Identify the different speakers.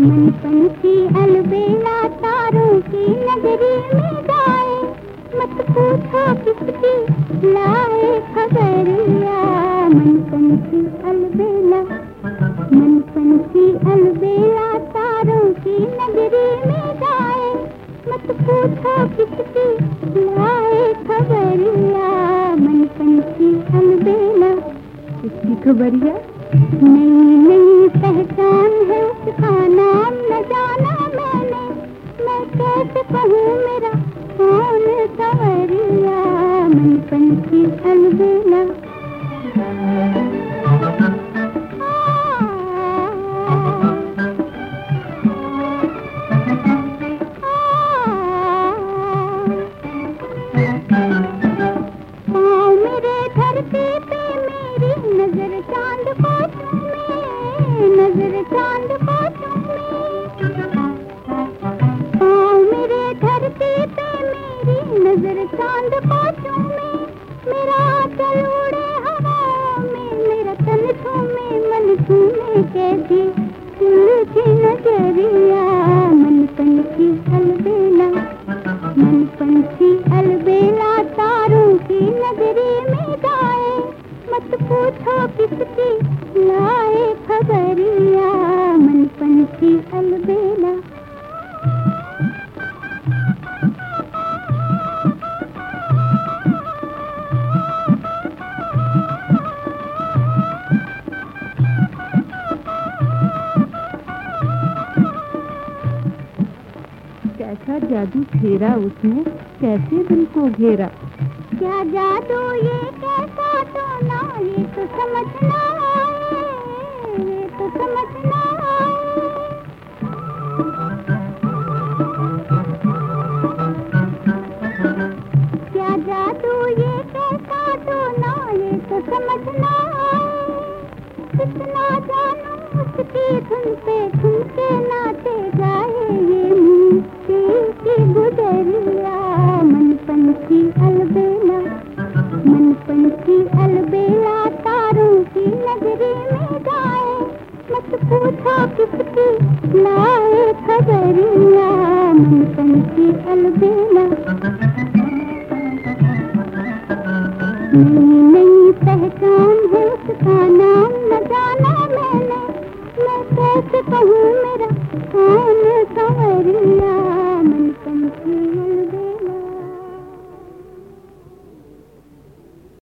Speaker 1: मनपन की अलबेला तारों की नगरी में गाए। मत पूछो किसकी लाए खबरिया मनपन की अलबेला मनपन की अलबेला तारों की नगरी में गाए। मत पूछो किसकी लाए खबरिया मनपन की अलबेला,
Speaker 2: किसकी खबरिया
Speaker 1: नई नई पहचान है उसका। चाँद को चूमे नज़र चाँद को पाँव मेरे चल उड़े हवाओं में, मेरा तन झूमे मन झूमे कैसी सुलझी नज़रिया। मन पंछी अलबेला मन पंछी अलबेला, तारों की नगरी में जाए। मत पूछो किसकी लाए खबरिया मन पंछी अलबेला
Speaker 2: कैसा जादू फेरा उसने, कैसे दिल को घेरा?
Speaker 1: क्या जादू ये, कैसा तो ना, ये तो समझना ये तो समझना क्या जादू ये, कैसा तो ये तो समझना कितना जानू उसकी धुन पे, धुन के अलबेला नई नई पहचान है उसका नाम न जाना।